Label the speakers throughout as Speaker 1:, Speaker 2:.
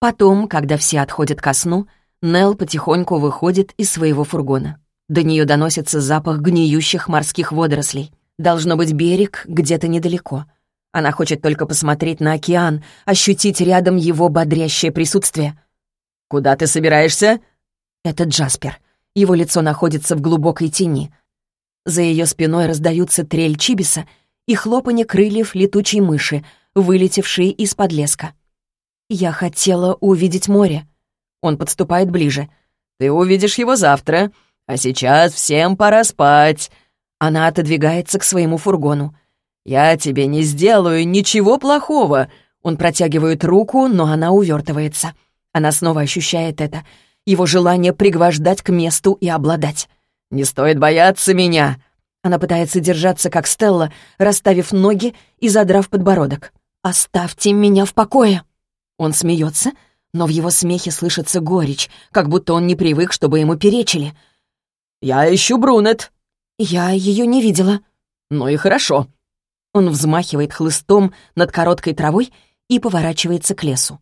Speaker 1: Потом, когда все отходят ко сну, Нелл потихоньку выходит из своего фургона. До нее доносится запах гниющих морских водорослей. Должно быть берег где-то недалеко. Она хочет только посмотреть на океан, ощутить рядом его бодрящее присутствие. «Куда ты собираешься?» Это Джаспер. Его лицо находится в глубокой тени. За ее спиной раздаются трель чибиса и хлопанье крыльев летучей мыши, вылетевшие из-под леска. «Я хотела увидеть море». Он подступает ближе. «Ты увидишь его завтра, а сейчас всем пора спать». Она отодвигается к своему фургону. «Я тебе не сделаю ничего плохого!» Он протягивает руку, но она увертывается. Она снова ощущает это. Его желание пригвождать к месту и обладать. «Не стоит бояться меня!» Она пытается держаться, как Стелла, расставив ноги и задрав подбородок. «Оставьте меня в покое!» Он смеется, но в его смехе слышится горечь, как будто он не привык, чтобы ему перечили. «Я ищу Брунет!» «Я ее не видела». «Ну и хорошо». Он взмахивает хлыстом над короткой травой и поворачивается к лесу.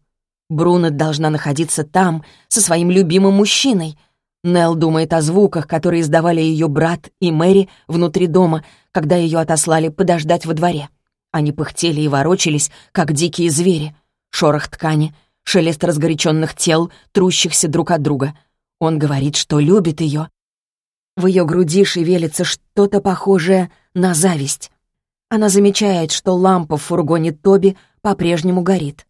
Speaker 1: Брунет должна находиться там, со своим любимым мужчиной. Нелл думает о звуках, которые издавали ее брат и Мэри внутри дома, когда ее отослали подождать во дворе. Они пыхтели и ворочались, как дикие звери. Шорох ткани, шелест разгоряченных тел, трущихся друг от друга. Он говорит, что любит ее, в ее груди шевелится что-то похожее на зависть. Она замечает, что лампа в фургоне Тоби по-прежнему горит.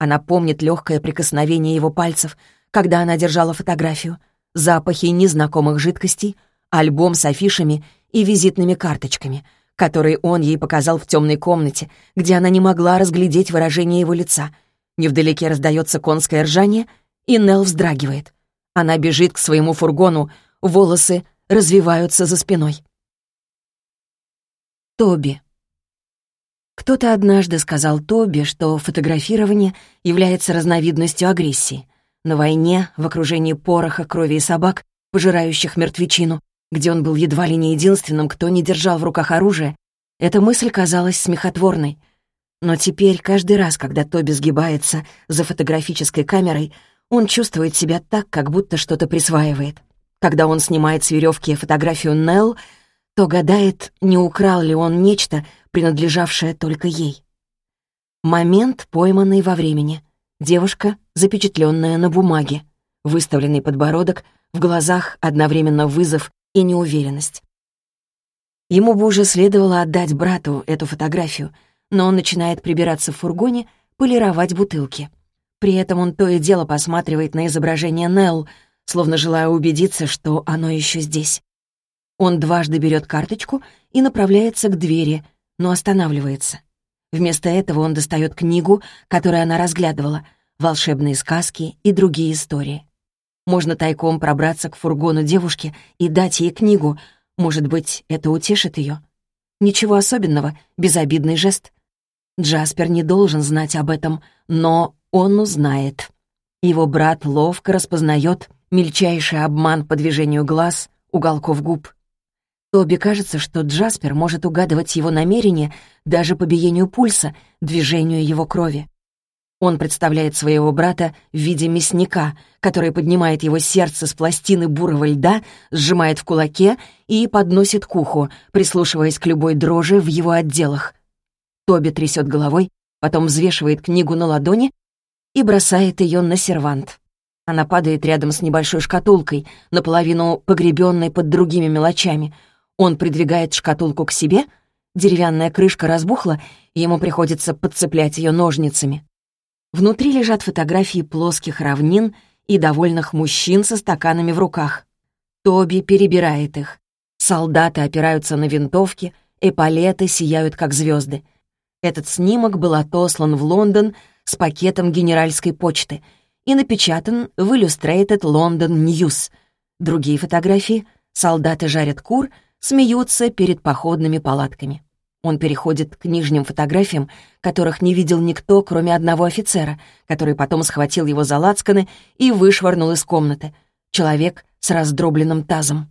Speaker 1: Она помнит легкое прикосновение его пальцев, когда она держала фотографию, запахи незнакомых жидкостей, альбом с афишами и визитными карточками, которые он ей показал в темной комнате, где она не могла разглядеть выражение его лица. Невдалеке раздается конское ржание, и Нелл вздрагивает. Она бежит к своему фургону, волосы развиваются за спиной. Тоби. Кто-то однажды сказал Тоби, что фотографирование является разновидностью агрессии. На войне, в окружении пороха, крови и собак, пожирающих мертвечину, где он был едва ли не единственным, кто не держал в руках оружие, эта мысль казалась смехотворной. Но теперь, каждый раз, когда Тоби сгибается за фотографической камерой, он чувствует себя так, как будто что-то присваивает. Когда он снимает с веревки фотографию Нелл, то гадает, не украл ли он нечто, принадлежавшее только ей. Момент, пойманный во времени. Девушка, запечатленная на бумаге. Выставленный подбородок, в глазах одновременно вызов и неуверенность. Ему бы уже следовало отдать брату эту фотографию, но он начинает прибираться в фургоне, полировать бутылки. При этом он то и дело посматривает на изображение Нелл, словно желая убедиться, что оно еще здесь. Он дважды берет карточку и направляется к двери, но останавливается. Вместо этого он достает книгу, которую она разглядывала, волшебные сказки и другие истории. Можно тайком пробраться к фургону девушки и дать ей книгу. Может быть, это утешит ее. Ничего особенного, безобидный жест. Джаспер не должен знать об этом, но он узнает. Его брат ловко распознает Мельчайший обман по движению глаз, уголков губ. Тоби кажется, что Джаспер может угадывать его намерения даже по биению пульса, движению его крови. Он представляет своего брата в виде мясника, который поднимает его сердце с пластины бурого льда, сжимает в кулаке и подносит к уху, прислушиваясь к любой дрожи в его отделах. Тоби трясет головой, потом взвешивает книгу на ладони и бросает ее на сервант. Она падает рядом с небольшой шкатулкой, наполовину погребенной под другими мелочами. Он придвигает шкатулку к себе, деревянная крышка разбухла, и ему приходится подцеплять ее ножницами. Внутри лежат фотографии плоских равнин и довольных мужчин со стаканами в руках. Тоби перебирает их. Солдаты опираются на винтовки, эполеты сияют, как звезды. Этот снимок был отослан в Лондон с пакетом генеральской почты — и напечатан в Illustrated London News. Другие фотографии — солдаты жарят кур, смеются перед походными палатками. Он переходит к нижним фотографиям, которых не видел никто, кроме одного офицера, который потом схватил его за лацканы и вышвырнул из комнаты. Человек с раздробленным тазом.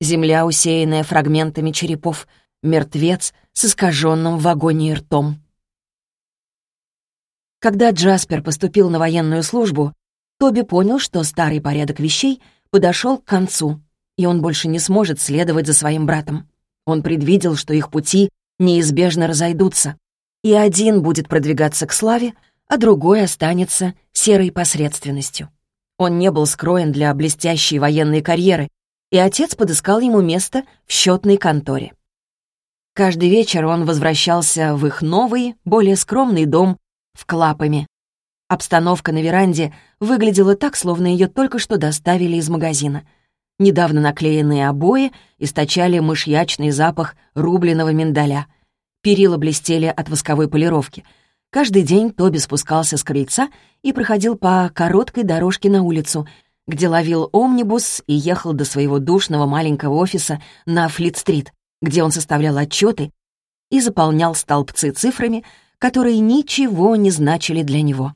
Speaker 1: Земля, усеянная фрагментами черепов. Мертвец с искаженным в агонии ртом. Когда Джаспер поступил на военную службу, Тоби понял, что старый порядок вещей подошел к концу, и он больше не сможет следовать за своим братом. Он предвидел, что их пути неизбежно разойдутся, и один будет продвигаться к славе, а другой останется серой посредственностью. Он не был скроен для блестящей военной карьеры, и отец подыскал ему место в счетной конторе. Каждый вечер он возвращался в их новый, более скромный дом в Клапами. Обстановка на веранде выглядела так, словно ее только что доставили из магазина. Недавно наклеенные обои источали мышьячный запах рубленого миндаля. Перила блестели от восковой полировки. Каждый день Тоби спускался с крыльца и проходил по короткой дорожке на улицу, где ловил омнибус и ехал до своего душного маленького офиса на Флит-стрит, где он составлял отчеты и заполнял столбцы цифрами, которые ничего не значили для него.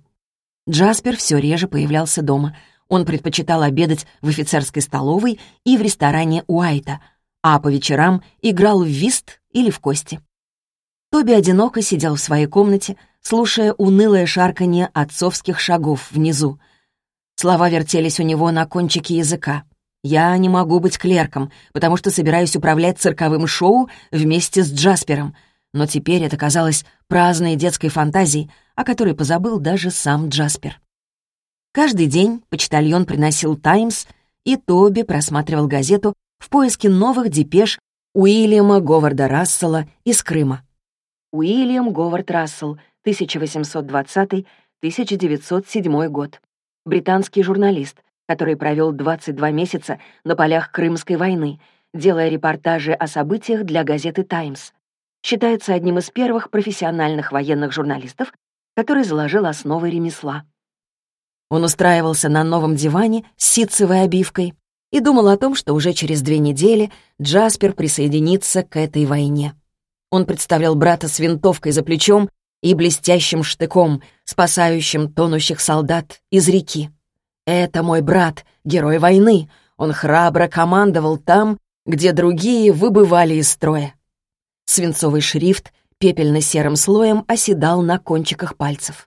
Speaker 1: Джаспер все реже появлялся дома. Он предпочитал обедать в офицерской столовой и в ресторане Уайта, а по вечерам играл в вист или в кости. Тоби одиноко сидел в своей комнате, слушая унылое шарканье отцовских шагов внизу. Слова вертелись у него на кончике языка. Я не могу быть клерком, потому что собираюсь управлять цирковым шоу вместе с Джаспером. Но теперь это казалось праздной детской фантазией, о которой позабыл даже сам Джаспер. Каждый день почтальон приносил «Таймс», и Тоби просматривал газету в поиске новых депеш Уильяма Говарда Рассела из Крыма. Уильям Говард Рассел, 1820-1907 год. Британский журналист, который провел 22 месяца на полях Крымской войны, делая репортажи о событиях для газеты «Таймс». Считается одним из первых профессиональных военных журналистов, который заложил основы ремесла. Он устраивался на новом диване с ситцевой обивкой и думал о том, что уже через две недели Джаспер присоединится к этой войне. Он представлял брата с винтовкой за плечом и блестящим штыком, спасающим тонущих солдат из реки. Это мой брат, герой войны. Он храбро командовал там, где другие выбывали из строя. Свинцовый шрифт пепельно-серым слоем оседал на кончиках пальцев.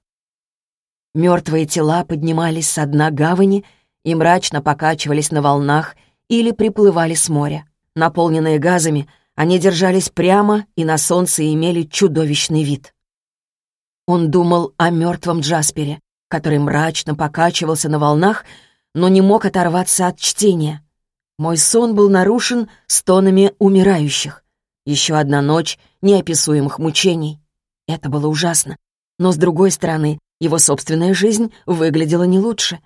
Speaker 1: Мертвые тела поднимались со дна гавани и мрачно покачивались на волнах или приплывали с моря. Наполненные газами, они держались прямо и на солнце имели чудовищный вид. Он думал о мертвом Джаспере, который мрачно покачивался на волнах, но не мог оторваться от чтения. Мой сон был нарушен стонами умирающих. Еще одна ночь неописуемых мучений. Это было ужасно. Но, с другой стороны, его собственная жизнь выглядела не лучше.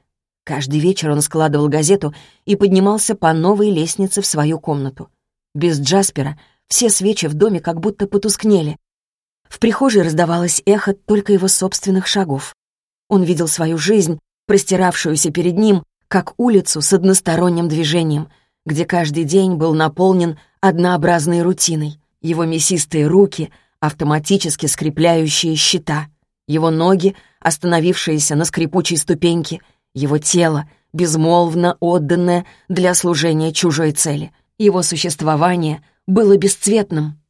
Speaker 1: Каждый вечер он складывал газету и поднимался по новой лестнице в свою комнату. Без Джаспера все свечи в доме как будто потускнели. В прихожей раздавалось эхо только его собственных шагов. Он видел свою жизнь, простиравшуюся перед ним, как улицу с односторонним движением, где каждый день был наполнен однообразной рутиной. Его мясистые руки, автоматически скрепляющие щита, его ноги, остановившиеся на скрипучей ступеньке, его тело, безмолвно отданное для служения чужой цели. Его существование было бесцветным.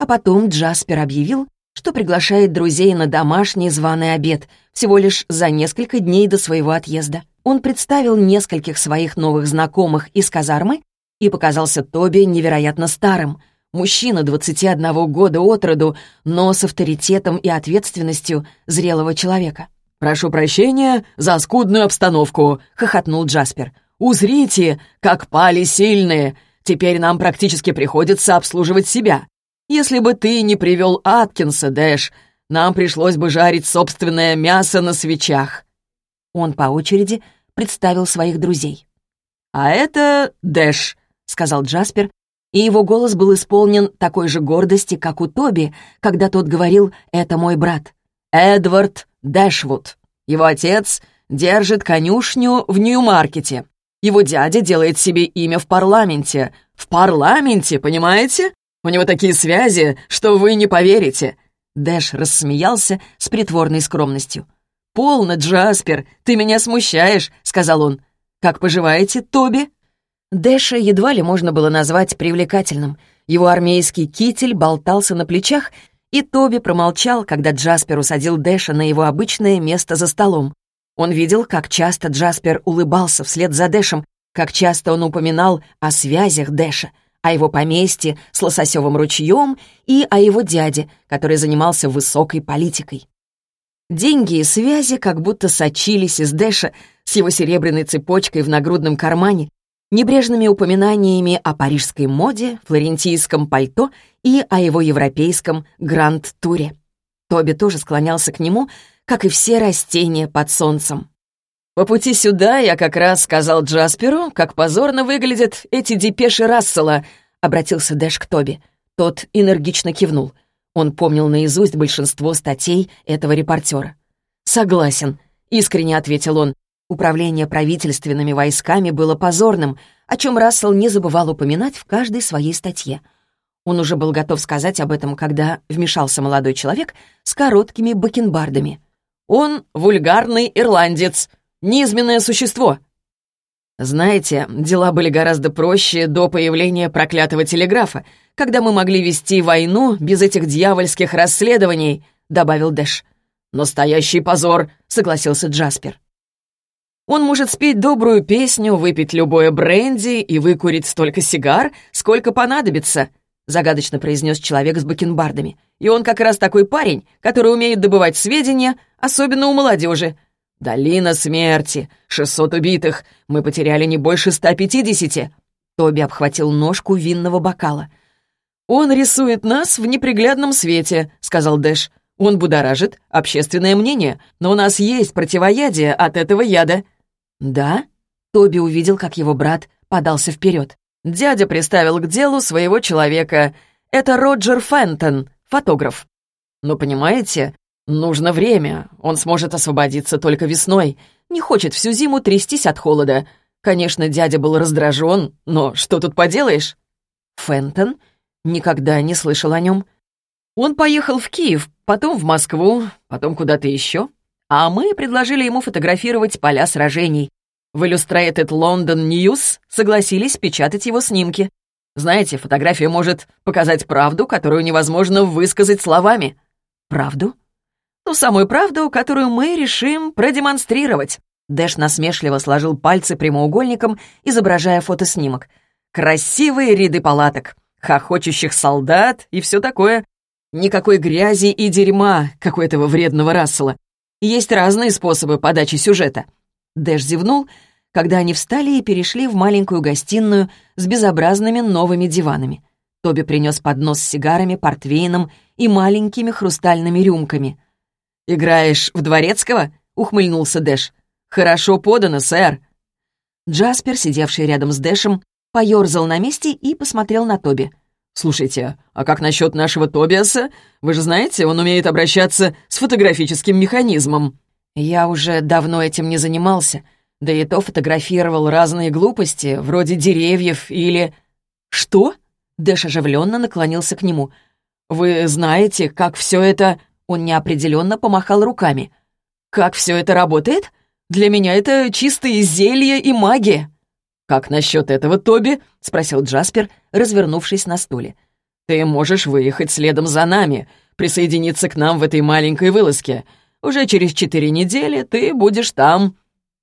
Speaker 1: А потом Джаспер объявил, что приглашает друзей на домашний званый обед всего лишь за несколько дней до своего отъезда. Он представил нескольких своих новых знакомых из казармы и показался Тоби невероятно старым. Мужчина 21 года от роду, но с авторитетом и ответственностью зрелого человека. «Прошу прощения за скудную обстановку», — хохотнул Джаспер. «Узрите, как пали сильные. Теперь нам практически приходится обслуживать себя. Если бы ты не привел Аткинса, Дэш, нам пришлось бы жарить собственное мясо на свечах». Он по очереди представил своих друзей. «А это Дэш», — сказал Джаспер, и его голос был исполнен такой же гордости, как у Тоби, когда тот говорил «это мой брат». «Эдвард Дэшвуд. Его отец держит конюшню в Нью-Маркете. Его дядя делает себе имя в парламенте. В парламенте, понимаете? У него такие связи, что вы не поверите». Дэш рассмеялся с притворной скромностью. «Полно, Джаспер, ты меня смущаешь», — сказал он. «Как поживаете, Тоби?» Дэша едва ли можно было назвать привлекательным. Его армейский китель болтался на плечах, И Тоби промолчал, когда Джаспер усадил Дэша на его обычное место за столом. Он видел, как часто Джаспер улыбался вслед за Дэшем, как часто он упоминал о связях Дэша, о его поместье с Лососевым ручьем и о его дяде, который занимался высокой политикой. Деньги и связи как будто сочились из Дэша с его серебряной цепочкой в нагрудном кармане, небрежными упоминаниями о парижской моде, флорентийском пальто и о его европейском гранд-туре. Тоби тоже склонялся к нему, как и все растения под солнцем. «По пути сюда я как раз сказал Джасперу, как позорно выглядят эти депеши Рассела», — обратился Дэш к Тоби. Тот энергично кивнул. Он помнил наизусть большинство статей этого репортера. «Согласен», — искренне ответил он. Управление правительственными войсками было позорным, о чем Рассел не забывал упоминать в каждой своей статье. Он уже был готов сказать об этом, когда вмешался молодой человек с короткими бакенбардами. Он вульгарный ирландец, низменное существо. Знаете, дела были гораздо проще до появления проклятого телеграфа, когда мы могли вести войну без этих дьявольских расследований, добавил Дэш. Настоящий позор, согласился Джаспер. Он может спеть добрую песню, выпить любое бренди и выкурить столько сигар, сколько понадобится, загадочно произнес человек с бакенбардами. И он как раз такой парень, который умеет добывать сведения, особенно у молодежи. Долина смерти, 600 убитых, мы потеряли не больше 150. Тоби обхватил ножку винного бокала. «Он рисует нас в неприглядном свете», — сказал Дэш. «Он будоражит общественное мнение, но у нас есть противоядие от этого яда». «Да?» Тоби увидел, как его брат подался вперед. Дядя приставил к делу своего человека. Это Роджер Фентон, фотограф. Но понимаете, нужно время. Он сможет освободиться только весной. Не хочет всю зиму трястись от холода. Конечно, дядя был раздражен, но что тут поделаешь? Фентон? Никогда не слышал о нем. Он поехал в Киев, потом в Москву, потом куда-то еще. А мы предложили ему фотографировать поля сражений. В Illustrated London News согласились печатать его снимки. Знаете, фотография может показать правду, которую невозможно высказать словами. Правду? Ту самую правду, которую мы решим продемонстрировать. Дэш насмешливо сложил пальцы прямоугольником, изображая фотоснимок. Красивые ряды палаток, хохочущих солдат и все такое. Никакой грязи и дерьма, как у этого вредного Рассела. Есть разные способы подачи сюжета. Дэш зевнул когда они встали и перешли в маленькую гостиную с безобразными новыми диванами. Тоби принес поднос с сигарами, портвейном и маленькими хрустальными рюмками. «Играешь в дворецкого?» — ухмыльнулся Дэш. «Хорошо подано, сэр». Джаспер, сидевший рядом с Дэшем, поёрзал на месте и посмотрел на Тоби. «Слушайте, а как насчет нашего Тобиаса? Вы же знаете, он умеет обращаться с фотографическим механизмом». «Я уже давно этим не занимался», да и то фотографировал разные глупости, вроде деревьев или... «Что?» Дэш оживленно наклонился к нему. «Вы знаете, как все это...» Он неопределенно помахал руками. «Как все это работает? Для меня это чистые зелья и магия». «Как насчет этого, Тоби?» — спросил Джаспер, развернувшись на стуле. «Ты можешь выехать следом за нами, присоединиться к нам в этой маленькой вылазке. Уже через четыре недели ты будешь там».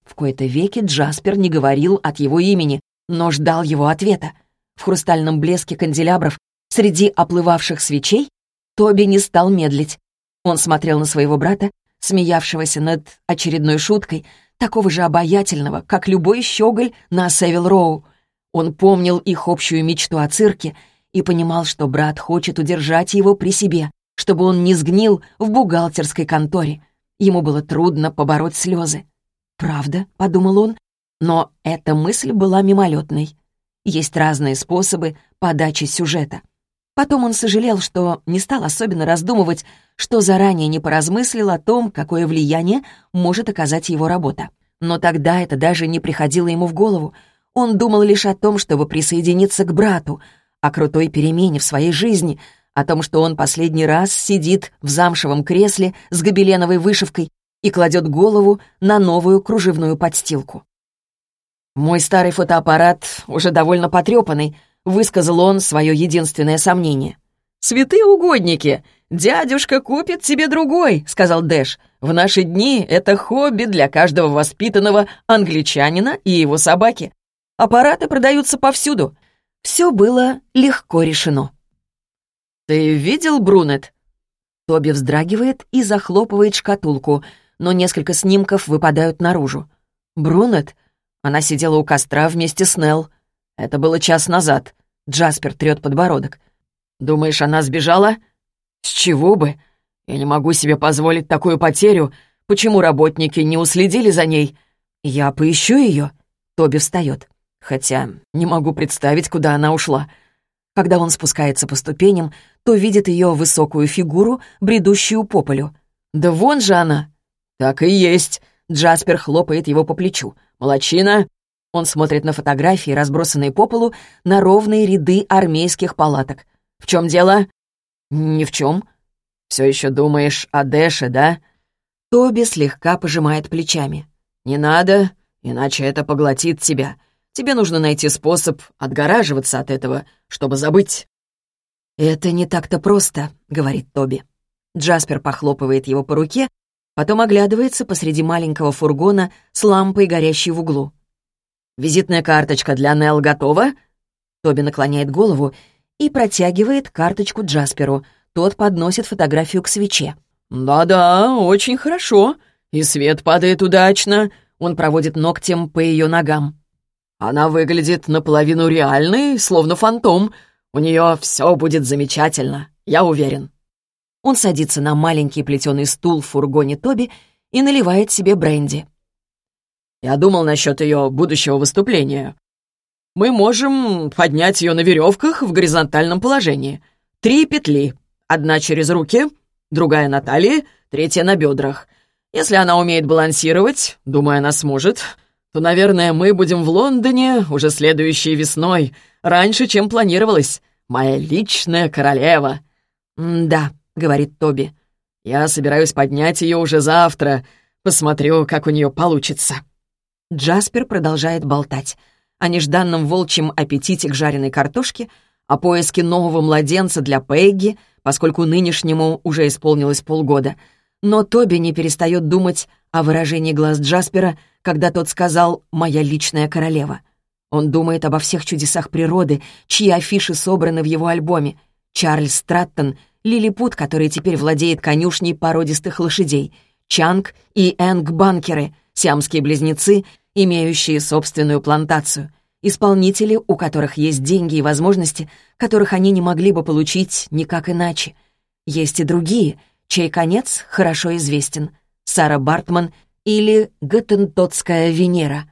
Speaker 1: В кои-то веки Джаспер не говорил от его имени, но ждал его ответа. В хрустальном блеске канделябров, среди оплывавших свечей, Тоби не стал медлить. Он смотрел на своего брата, смеявшегося над очередной шуткой, такого же обаятельного, как любой щеголь на Севил Роу. Он помнил их общую мечту о цирке и понимал, что брат хочет удержать его при себе, чтобы он не сгнил в бухгалтерской конторе. Ему было трудно побороть слезы. «Правда?» — подумал он. Но эта мысль была мимолетной. Есть разные способы подачи сюжета. Потом он сожалел, что не стал особенно раздумывать, что заранее не поразмыслил о том, какое влияние может оказать его работа. Но тогда это даже не приходило ему в голову. Он думал лишь о том, чтобы присоединиться к брату, о крутой перемене в своей жизни, о том, что он последний раз сидит в замшевом кресле с гобеленовой вышивкой и кладет голову на новую кружевную подстилку. «Мой старый фотоаппарат уже довольно потрепанный», — высказал он свое единственное сомнение. «Святые угодники! «Дядюшка купит тебе другой», — сказал Дэш. «В наши дни это хобби для каждого воспитанного англичанина и его собаки. Аппараты продаются повсюду». Все было легко решено. «Ты видел Брунет?» Тоби вздрагивает и захлопывает шкатулку, но несколько снимков выпадают наружу. «Брунет?» Она сидела у костра вместе с Нелл. Это было час назад. Джаспер трет подбородок. «Думаешь, она сбежала?» «С чего бы? Я не могу себе позволить такую потерю. Почему работники не уследили за ней?» «Я поищу ее». Тоби встает. Хотя не могу представить, куда она ушла. Когда он спускается по ступеням, то видит ее высокую фигуру, бредущую по полю. «Да вон же она!» «Так и есть!» Джаспер хлопает его по плечу. «Молодчина!» Он смотрит на фотографии, разбросанные по полу, на ровные ряды армейских палаток. «В чем дело?» «Ни в чем. Все еще думаешь о Дэше, да?» Тоби слегка пожимает плечами. «Не надо, иначе это поглотит тебя. Тебе нужно найти способ отгораживаться от этого, чтобы забыть». «Это не так-то просто», — говорит Тоби. Джаспер похлопывает его по руке, потом оглядывается посреди маленького фургона с лампой, горящей в углу. «Визитная карточка для Нелл готова?» Тоби наклоняет голову и протягивает карточку Джасперу. Тот подносит фотографию к свече. «Да-да, очень хорошо. И свет падает удачно». Он проводит ногтем по ее ногам. «Она выглядит наполовину реальной, словно фантом. У нее все будет замечательно, я уверен». Он садится на маленький плетеный стул в фургоне Тоби и наливает себе бренди. «Я думал насчет ее будущего выступления. Мы можем поднять ее на веревках в горизонтальном положении. Три петли. Одна через руки, другая на талии, третья на бедрах. Если она умеет балансировать, думаю, она сможет, то, наверное, мы будем в Лондоне уже следующей весной, раньше, чем планировалось. Моя личная королева». «Да», — говорит Тоби. «Я собираюсь поднять ее уже завтра. Посмотрю, как у нее получится». Джаспер продолжает болтать о нежданном волчьем аппетите к жареной картошке, о поиске нового младенца для Пегги, поскольку нынешнему уже исполнилось полгода. Но Тоби не перестает думать о выражении глаз Джаспера, когда тот сказал «моя личная королева». Он думает обо всех чудесах природы, чьи афиши собраны в его альбоме. Чарльз Страттон, лилипут, который теперь владеет конюшней породистых лошадей, Чанг и Энг Банкеры, сиамские близнецы, имеющие собственную плантацию, исполнители, у которых есть деньги и возможности, которых они не могли бы получить никак иначе. Есть и другие, чей конец хорошо известен. Сара Бартман или Гаттентотская Венера.